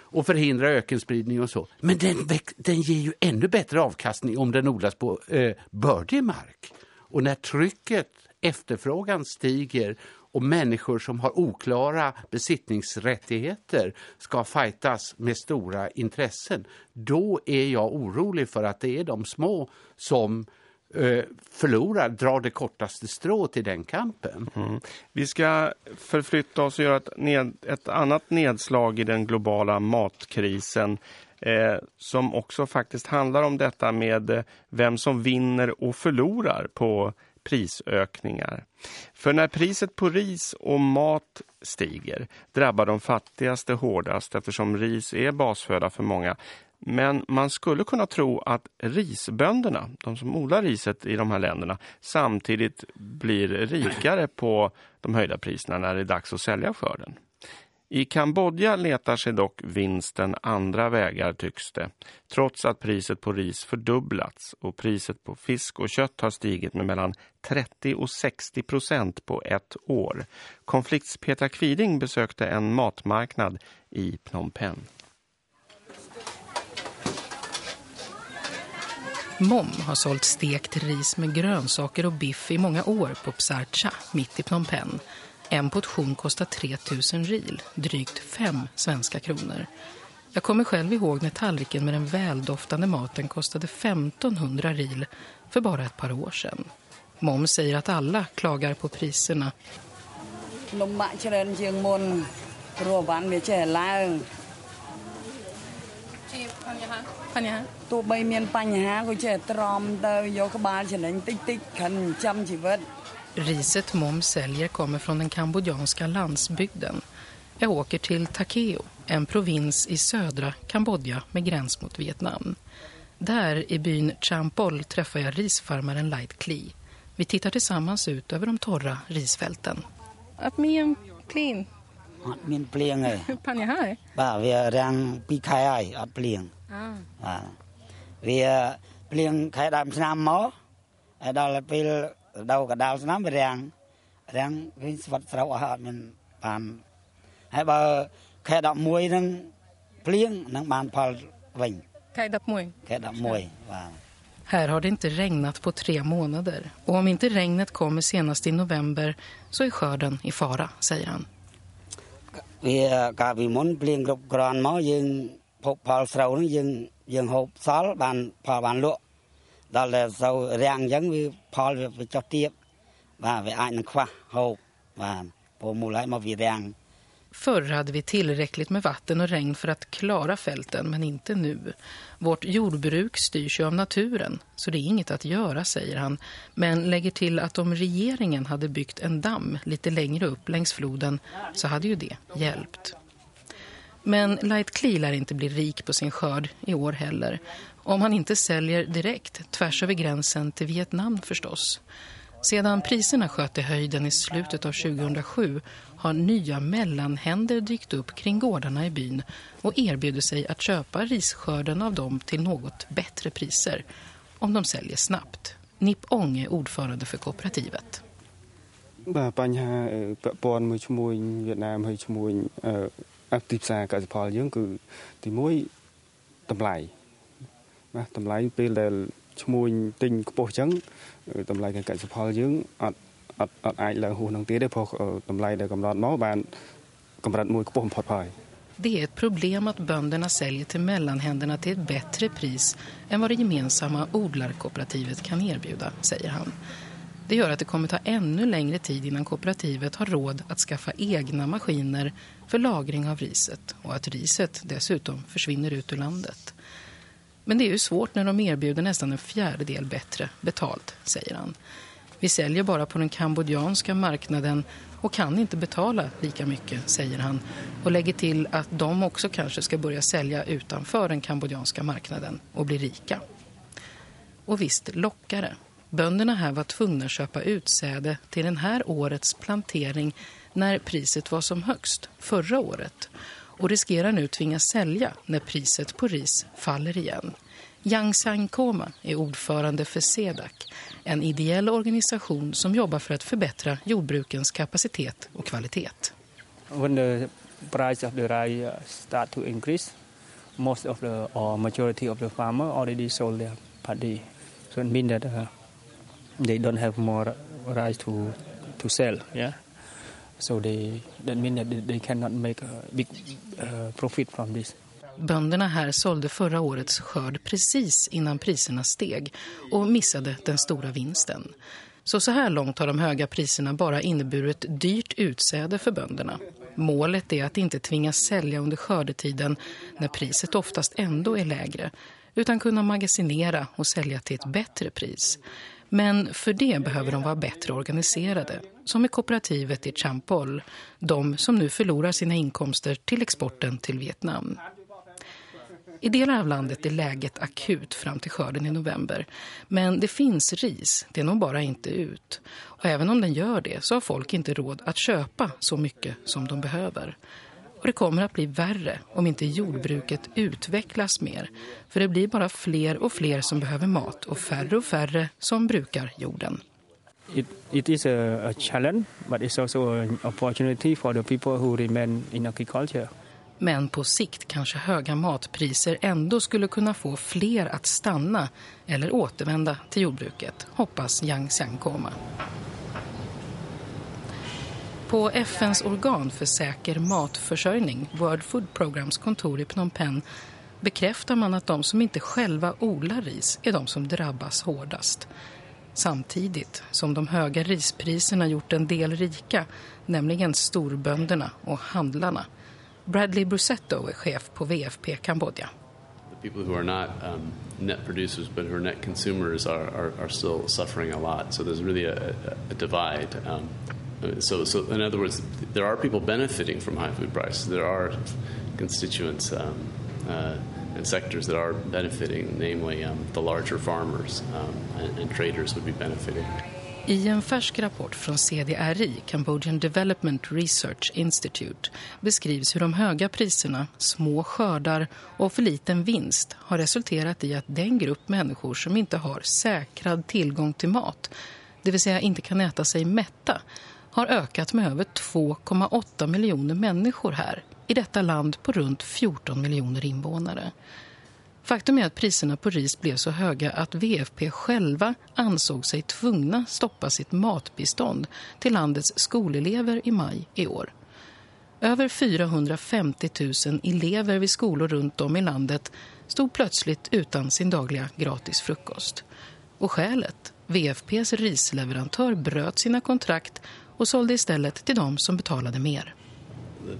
och förhindra ökenspridning och så. Men den, den ger ju ännu bättre avkastning om den odlas på eh, bördig mark. Och när trycket, efterfrågan stiger och människor som har oklara besittningsrättigheter ska fightas med stora intressen, då är jag orolig för att det är de små som eh, förlorar, drar det kortaste strået i den kampen. Mm. Vi ska förflytta oss och göra ett, ned, ett annat nedslag i den globala matkrisen eh, som också faktiskt handlar om detta med eh, vem som vinner och förlorar på prisökningar. För när priset på ris och mat stiger drabbar de fattigaste hårdast eftersom ris är basföda för många. Men man skulle kunna tro att risbönderna, de som odlar riset i de här länderna, samtidigt blir rikare på de höjda priserna när det är dags att sälja skörden. I Kambodja letar sig dock vinsten andra vägar tycks det, trots att priset på ris fördubblats och priset på fisk och kött har stigit med mellan 30 och 60 procent på ett år. Konflikts Petra Kviding besökte en matmarknad i Phnom Penh. Mom har sålt stekt ris med grönsaker och biff i många år på Psarcha, mitt i Phnom Penh. En portion kostar 3000 ril, drygt fem svenska kronor. Jag kommer själv ihåg när tallriken med den väldoftande maten kostade 1500 ril för bara ett par år sedan. Mom säger att alla klagar på priserna. Riset Mom säljer kommer från den kambodjanska landsbygden. Jag åker till Takeo, en provins i södra Kambodja med gräns mot Vietnam. Där i byn Champol träffar jag risfarmaren Light Klee. Vi tittar tillsammans ut över de torra risfälten. Att mien klin. Att mien. Panja här. Ba, vi är rang pikaj att plien. Ah. Vi är plien kaj snamma. Är dalat ភ្លៀង អើ បាទវាភ្លៀងខែដើមឆ្នាំមកហើយដល់ពេលរដូវកណ្ដាលឆ្នាំវារាំងរាំងវិញស្វិតស្រូវអស់អត់មានបានហើយបើខែ11ហ្នឹងភ្លៀងនឹងបានផលវិញ ខែ11 ខែ11បាទ Här har det inte regnat på tre månader. Och om inte regnet kommer senast i november så är skörden i fara, säger han. វាកាលពីមុនភ្លៀងគ្រប់គ្រាន់មកយើងភពផលស្រូវហ្នឹងយើងយើងហូបសល់បានផលបានលក់ ដល់តែស្រូវរាំងអញ្ចឹងវាផលវាចុះទាបបាទវាអាចនឹងខ្វះហូបបាទព្រោះមូលហេតុមកវារាំង Förr hade vi tillräckligt med vatten och regn för att klara fälten, men inte nu. Vårt jordbruk styrs ju av naturen, så det är inget att göra, säger han. Men lägger till att om regeringen hade byggt en damm lite längre upp längs floden så hade ju det hjälpt. Men Light Klee lär inte bli rik på sin skörd i år heller. Om han inte säljer direkt, tvärs över gränsen till Vietnam förstås. Sedan priserna sköt i höjden i slutet av 2007 har nya mellanhänder dykt upp kring gårdarna i byn och erbjuder sig att köpa risskörden av dem till något bättre priser om de säljer snabbt. Nip Ong är ordförande för kooperativet. បា ណាមហើយឈ្មោះអទីផ្សារកសិផលយើងគឺទី1តម្លៃបាទតម្លៃពេលដែលឈ្មោះទិញខ្ពស់អញ្ចឹងតម្លៃខាងកសិផលយើងអត់អត់អត់អាចឡើងហួសនឹងទៀតទេព្រោះតម្លៃដែលកំណត់មកបានកម្រិតមួយខ្ពស់បំផុតហើយ Det är ett problem att bönderna säljer till mellanhänderna till ett bättre pris än vad det gemensamma odlarkooperativet kan erbjuda, säger han. Det gör att det kommer ta ännu längre tid innan kooperativet har råd att skaffa egna maskiner för lagring av riset och att riset dessutom försvinner ut ur landet. Men det är ju svårt när de erbjuder nästan en fjärdedel bättre betalt, säger han. Vi säljer bara på den kambodjanska marknaden och kan inte betala lika mycket, säger han. Och lägger till att de också kanske ska börja sälja utanför den kambodjanska marknaden och bli rika. Och visst lockare. Bönderna här var tvungna att köpa utsäde till den här årets plantering när priset var som högst, förra året. Och riskerar nu tvingas sälja när priset på ris faller igen. Yang Sankoma är ordförande för SEDAC, en ideell organisation som jobbar för att förbättra jordbrukens kapacitet och kvalitet. When the price of the rice uh, start to increase, most of the or majority of the farmer already sold their paddy. So it means that uh, they don't have more rice to to sell. Yeah. So they that means that they cannot make a big uh, profit from this. Bönderna här sålde förra årets skörd precis innan priserna steg och missade den stora vinsten. Så så här långt har de höga priserna bara inneburit dyrt utsäde för bönderna. Målet är att inte tvingas sälja under skördetiden när priset oftast ändå är lägre utan kunna magasinera och sälja till ett bättre pris. Men för det behöver de vara bättre organiserade, som i kooperativet i Champol, de som nu förlorar sina inkomster till exporten till Vietnam. I delar av landet är läget akut fram till skörden i november. Men det finns ris, det når bara inte ut. Och även om den gör det så har folk inte råd att köpa så mycket som de behöver. Och det kommer att bli värre om inte jordbruket utvecklas mer. För det blir bara fler och fler som behöver mat och färre och färre som brukar jorden. It, it is a, a challenge, but it's also an opportunity for the people who remain in agriculture. Men på sikt kanske höga matpriser ändå skulle kunna få fler att stanna eller återvända till jordbruket, hoppas Yang Xiangkoma. På FNs organ för säker matförsörjning, World Food Programs kontor i Phnom Penh, bekräftar man att de som inte själva odlar ris är de som drabbas hårdast. Samtidigt som de höga rispriserna gjort en del rika, nämligen storbönderna och handlarna. Bradley Brusetto är chef på VFP Kambodja. People who are not um, net producers but who are net consumers are, are, are still suffering a lot. So there's really a, a, a divide. Um, so, so in other words, there are people benefiting from high food prices. There are constituents um, uh, and sectors that are benefiting, namely um, the larger farmers um, and, and traders would be benefiting. I en färsk rapport från CDRI, Cambodian Development Research Institute, beskrivs hur de höga priserna, små skördar och för liten vinst har resulterat i att den grupp människor som inte har säkrad tillgång till mat, det vill säga inte kan äta sig mätta, har ökat med över 2,8 miljoner människor här, i detta land på runt 14 miljoner invånare. Faktum är att priserna på ris blev så höga att VFP själva ansåg sig tvungna stoppa sitt matbistånd till landets skolelever i maj i år. Över 450 000 elever vid skolor runt om i landet stod plötsligt utan sin dagliga gratis frukost. Och skälet, VFPs risleverantör bröt sina kontrakt och sålde istället till dem som betalade mer.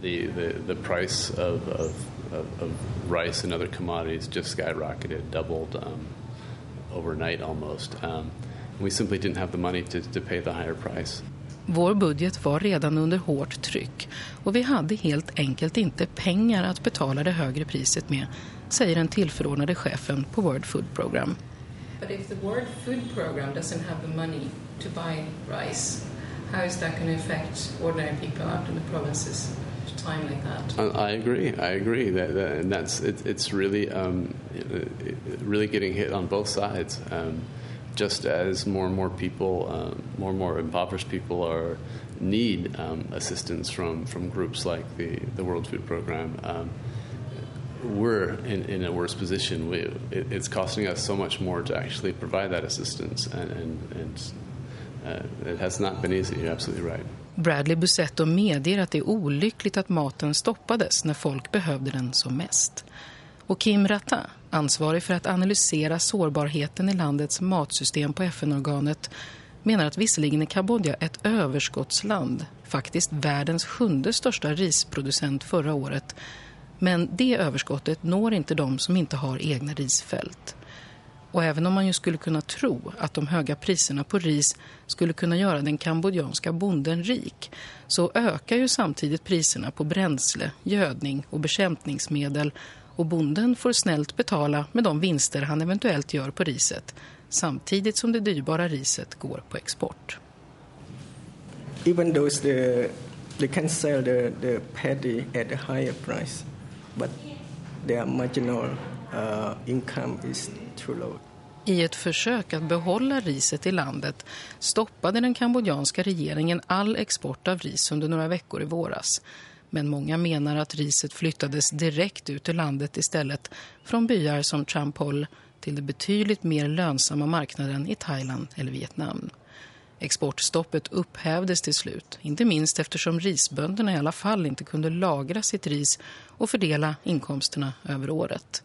The, the, the price of, of of, of rice and other commodities just skyrocketed, doubled um, overnight almost. Um, we simply didn't have the money to, to pay the higher price. Vår budget var redan under hårt tryck och vi hade helt enkelt inte pengar att betala det högre priset med, säger den tillförordnade chefen på World Food Program. But if the World Food Program doesn't have the money to buy rice, how is that going to affect ordinary people out in the provinces? at a time like that. I agree. I agree that, that and that's it, it's really um, really getting hit on both sides. Um, just as more and more people, um, more and more impoverished people are need um, assistance from, from groups like the, the World Food Program, um, we're in, in, a worse position. We, it, it's costing us so much more to actually provide that assistance, and, and, and Uh, it has not been easy. You're absolutely right. Bradley Busetto medger att det är olyckligt att maten stoppades när folk behövde den som mest. Och Kim Ratta, ansvarig för att analysera sårbarheten i landets matsystem på FN-organet, menar att visserligen är Kambodja ett överskottsland, faktiskt världens sjunde största risproducent förra året, men det överskottet når inte de som inte har egna risfält. Och även om man ju skulle kunna tro att de höga priserna på ris skulle kunna göra den kambodjanska bonden rik så ökar ju samtidigt priserna på bränsle, gödning och bekämpningsmedel och bonden får snällt betala med de vinster han eventuellt gör på riset samtidigt som det dyrbara riset går på export. Even though the, they can sell the, the paddy at a higher price, but their marginal uh, income is. I ett försök att behålla riset i landet stoppade den kambodjanska regeringen all export av ris under några veckor i våras. Men många menar att riset flyttades direkt ut ur landet istället från byar som Champol till den betydligt mer lönsamma marknaden i Thailand eller Vietnam. Exportstoppet upphävdes till slut, inte minst eftersom risbönderna i alla fall inte kunde lagra sitt ris och fördela inkomsterna över året.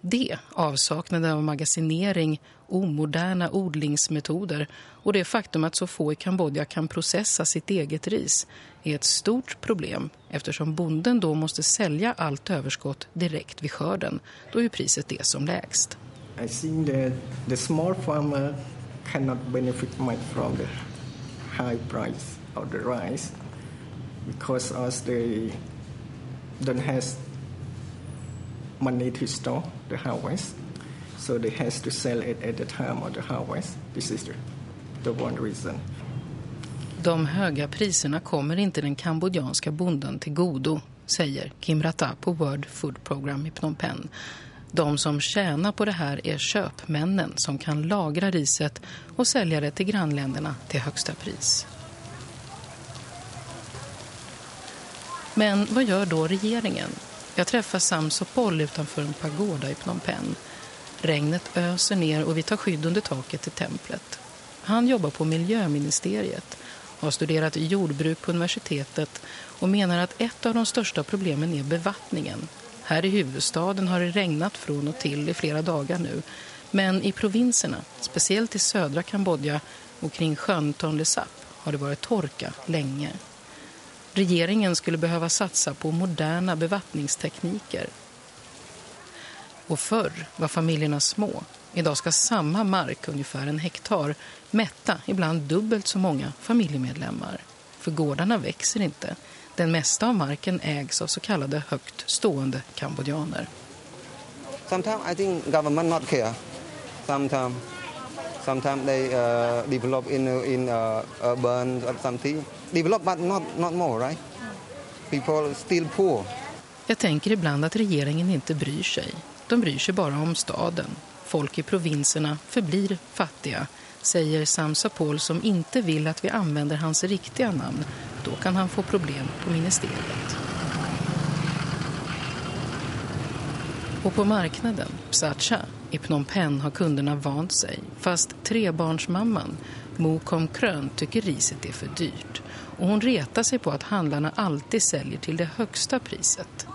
Det, avsaknaden av magasinering, omoderna odlingsmetoder och det faktum att så få i Kambodja kan processa sitt eget ris är ett stort problem eftersom bonden då måste sälja allt överskott direkt vid skörden då ju priset är som lägst. I think that the small farmer cannot benefit much from the high price of the rice because as they don't have money to store the harvest, so they has to sell it at the time of the harvest. This is the, the one reason. De höga priserna kommer inte den kambodjanska bonden till godo, säger Kim Rata på World Food Program i Phnom Penh. De som tjänar på det här är köpmännen som kan lagra riset och sälja det till grannländerna till högsta pris. Men vad gör då regeringen? Jag träffar Sam Sopol utanför en pagoda i Phnom Penh. Regnet öser ner och vi tar skydd under taket till templet. Han jobbar på miljöministeriet, har studerat jordbruk på universitetet och menar att ett av de största problemen är bevattningen. Här i huvudstaden har det regnat från och till i flera dagar nu. Men i provinserna, speciellt i södra Kambodja och kring sjön Tonle Sap, har det varit torka länge. Regeringen skulle behöva satsa på moderna bevattningstekniker. Och förr var familjerna små. Idag ska samma mark, ungefär en hektar, mätta ibland dubbelt så många familjemedlemmar. För gårdarna växer inte. Den mesta av marken ägs av så kallade högt stående kambodjaner. Sometimes I think government not care. Sometimes, sometimes they uh, develop in in uh, urban or something. Develop but not not more, right? People still poor. Jag tänker ibland att regeringen inte bryr sig. De bryr sig bara om staden. Folk i provinserna förblir fattiga, säger Sam Sapol som inte vill att vi använder hans riktiga namn. Då kan han få problem på ministeriet. Och på marknaden, Psacha, i Phnom Penh har kunderna vant sig, fast trebarnsmamman, Mokom Krön, tycker riset är för dyrt. Och hon retar sig på att handlarna alltid säljer till det högsta priset.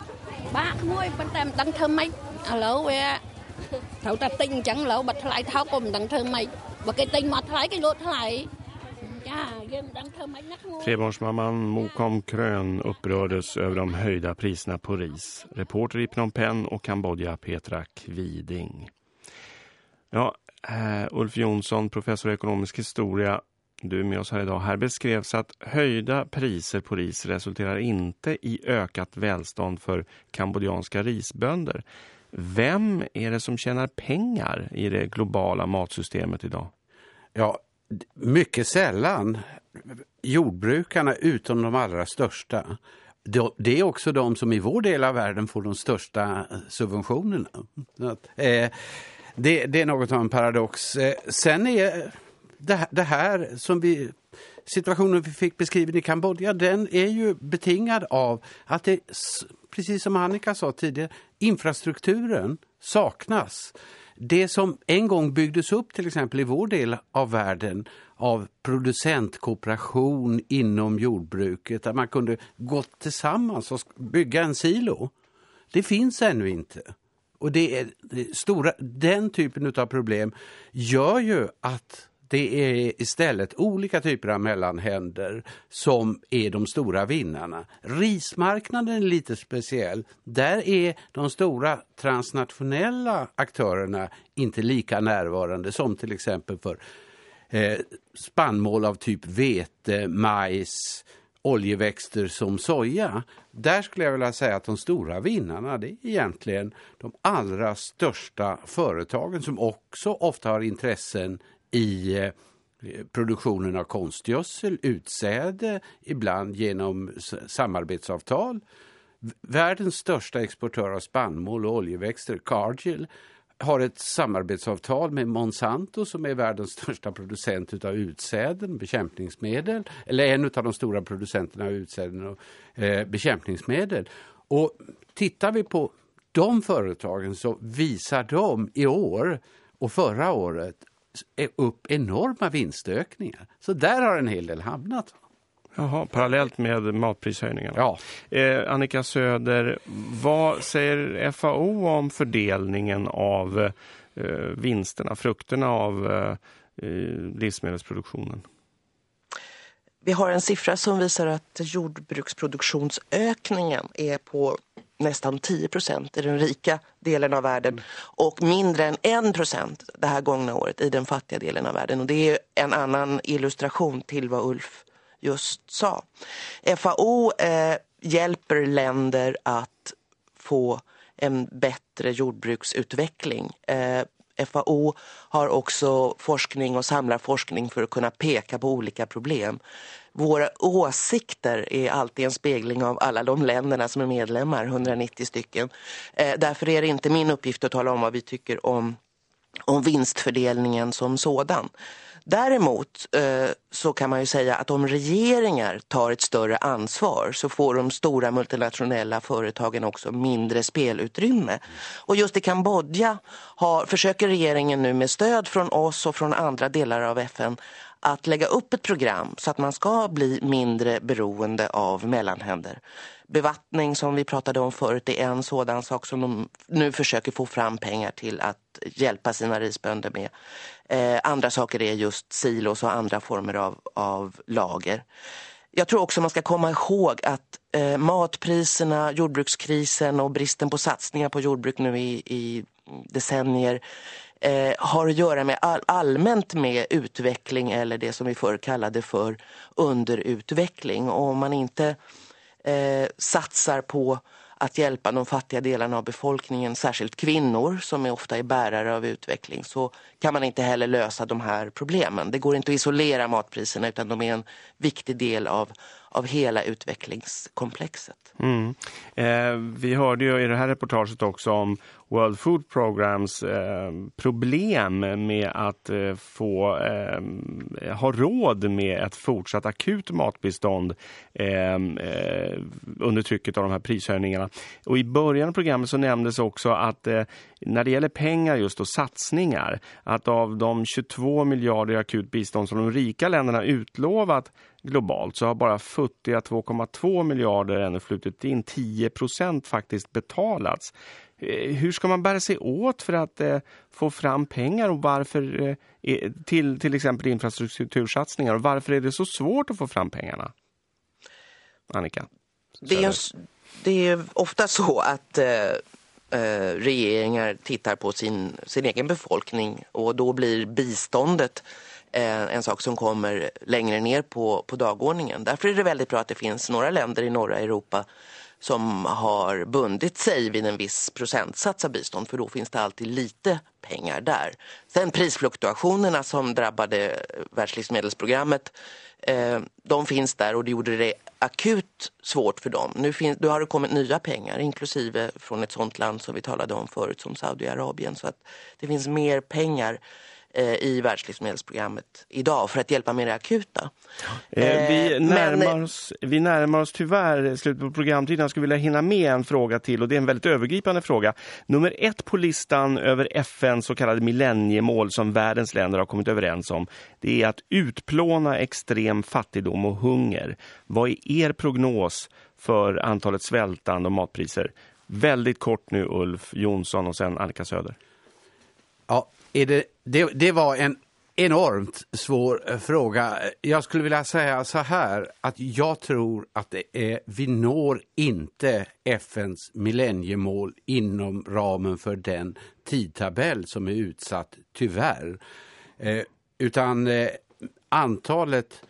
Trebarnsmamman Mokom Krön upprördes över de höjda priserna på ris. Reporter i Phnom Penh och Kambodja Petra Kviding. Ja, eh, Ulf Jonsson, professor i ekonomisk historia, du är med oss här idag. Här beskrevs att höjda priser på ris resulterar inte i ökat välstånd för kambodjanska risbönder. Vem är det som tjänar pengar i det globala matsystemet idag? Ja, mycket sällan. Jordbrukarna utom de allra största. Det är också de som i vår del av världen får de största subventionerna det, det är något av en paradox. Eh, sen är det här som vi situationen vi fick beskriven i Kambodja, den är ju betingad av att det, precis som Annika sa tidigare, infrastrukturen saknas. Det som en gång byggdes upp till exempel i vår del av världen av producentkooperation inom jordbruket, där man kunde gå tillsammans och bygga en silo. Det finns ännu inte. Och det är, det stora, den typen av problem gör ju att det är istället olika typer av mellanhänder som är de stora vinnarna. Rismarknaden är lite speciell. Där är de stora transnationella aktörerna inte lika närvarande som till exempel för eh, spannmål av typ vete, majs, oljeväxter som soja. Där skulle jag vilja säga att de stora vinnarna det är egentligen de allra största företagen som också ofta har intressen i eh, produktionen av konstgödsel, utsäde, ibland genom samarbetsavtal. Världens största exportör av spannmål och oljeväxter, Cargill, har ett samarbetsavtal med Monsanto som är världens största producent av utsäden, bekämpningsmedel, eller en av de stora producenterna av utsäden och eh, bekämpningsmedel. Och tittar vi på de företagen så visar de i år och förra året upp enorma vinstökningar. Så där har en hel del hamnat. Jaha, parallellt med matprishöjningarna. Ja. Eh, Annika Söder, vad säger FAO om fördelningen av eh, vinsterna, frukterna av eh, livsmedelsproduktionen? Vi har en siffra som visar att jordbruksproduktionsökningen är på nästan 10 procent i den rika delen av världen och mindre än 1 procent det här gångna året i den fattiga delen av världen. Och det är en annan illustration till vad Ulf just sa. FAO eh, hjälper länder att få en bättre jordbruksutveckling. Eh, FAO har också forskning och samlar forskning för att kunna peka på olika problem. Våra åsikter är alltid en spegling av alla de länderna som är medlemmar, 190 stycken. Eh, därför är det inte min uppgift att tala om vad vi tycker om, om vinstfördelningen som sådan. Däremot eh, så kan man ju säga att om regeringar tar ett större ansvar så får de stora multinationella företagen också mindre spelutrymme. Och just i Kambodja har, försöker regeringen nu med stöd från oss och från andra delar av FN att lägga upp ett program så att man ska bli mindre beroende av mellanhänder. Bevattning som vi pratade om förut är en sådan sak som de nu försöker få fram pengar till att hjälpa sina risbönder med. Eh, andra saker är just silos och andra former av, av lager. Jag tror också man ska komma ihåg att eh, matpriserna, jordbrukskrisen och bristen på satsningar på jordbruk nu i, i decennier eh, har att göra med all, allmänt med utveckling eller det som vi förr kallade för underutveckling. Och om man inte eh, satsar på att hjälpa de fattiga delarna av befolkningen, särskilt kvinnor som är ofta är bärare av utveckling, så kan man inte heller lösa de här problemen. Det går inte att isolera matpriserna utan de är en viktig del av, av hela utvecklingskomplexet. Mm. Eh, vi hörde ju i det här reportaget också om World Food Programs eh, problem med att eh, få eh, ha råd med ett fortsatt akut matbistånd eh, eh, under trycket av de här prishöjningarna. Och i början av programmet så nämndes också att eh, när det gäller pengar just och satsningar att av de 22 miljarder i akut bistånd som de rika länderna utlovat globalt så har bara futtiga 2,2 miljarder ännu flutit in. 10 procent faktiskt betalats. Eh, hur ska man bära sig åt för att eh, få fram pengar och varför eh, till till exempel infrastruktursatsningar och varför är det så svårt att få fram pengarna? Annika? Det är, det är ofta så att eh, eh, regeringar tittar på sin, sin egen befolkning och då blir biståndet Eh, en sak som kommer längre ner på, på dagordningen. Därför är det väldigt bra att det finns några länder i norra Europa som har bundit sig vid en viss procentsats av bistånd för då finns det alltid lite pengar där. Sen prisfluktuationerna som drabbade världslivsmedelsprogrammet eh, de finns där och det gjorde det akut svårt för dem. Nu, finns, nu har det kommit nya pengar inklusive från ett sånt land som vi talade om förut som Saudiarabien så att det finns mer pengar i världslivsmedelsprogrammet idag för att hjälpa med det akuta. Eh, vi, eh, närmar men... oss, vi närmar oss tyvärr slutet på programtiden. Jag skulle vilja hinna med en fråga till och det är en väldigt övergripande fråga. Nummer ett på listan över FNs så kallade millenniemål som världens länder har kommit överens om det är att utplåna extrem fattigdom och hunger. Vad är er prognos för antalet svältande och matpriser? Väldigt kort nu Ulf Jonsson och sen Annika Söder. Ja, är det, det, det var en enormt svår eh, fråga. Jag skulle vilja säga så här att jag tror att det är, vi når inte FNs millenniemål inom ramen för den tidtabell som är utsatt, tyvärr. Eh, utan eh, antalet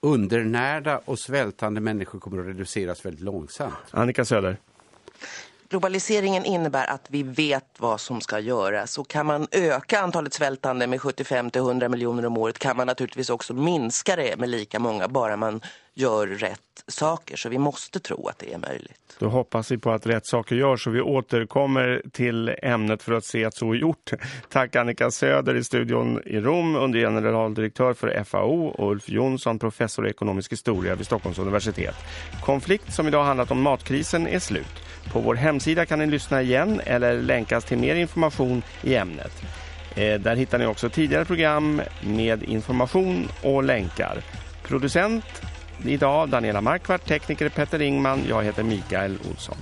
undernärda och svältande människor kommer att reduceras väldigt långsamt. Annika Söder. Globaliseringen innebär att vi vet vad som ska göras och kan man öka antalet svältande med 75-100 miljoner om året kan man naturligtvis också minska det med lika många bara man gör rätt saker. Så vi måste tro att det är möjligt. Då hoppas vi på att rätt saker görs och vi återkommer till ämnet för att se att så är gjort. Tack Annika Söder i studion i Rom under generaldirektör för FAO och Ulf Jonsson, professor i ekonomisk historia vid Stockholms universitet. Konflikt som idag handlat om matkrisen är slut. På vår hemsida kan ni lyssna igen eller länkas till mer information i ämnet. Eh, där hittar ni också tidigare program med information och länkar. Producent idag Daniela Markvart, tekniker Petter Ingman, jag heter Mikael Olsson.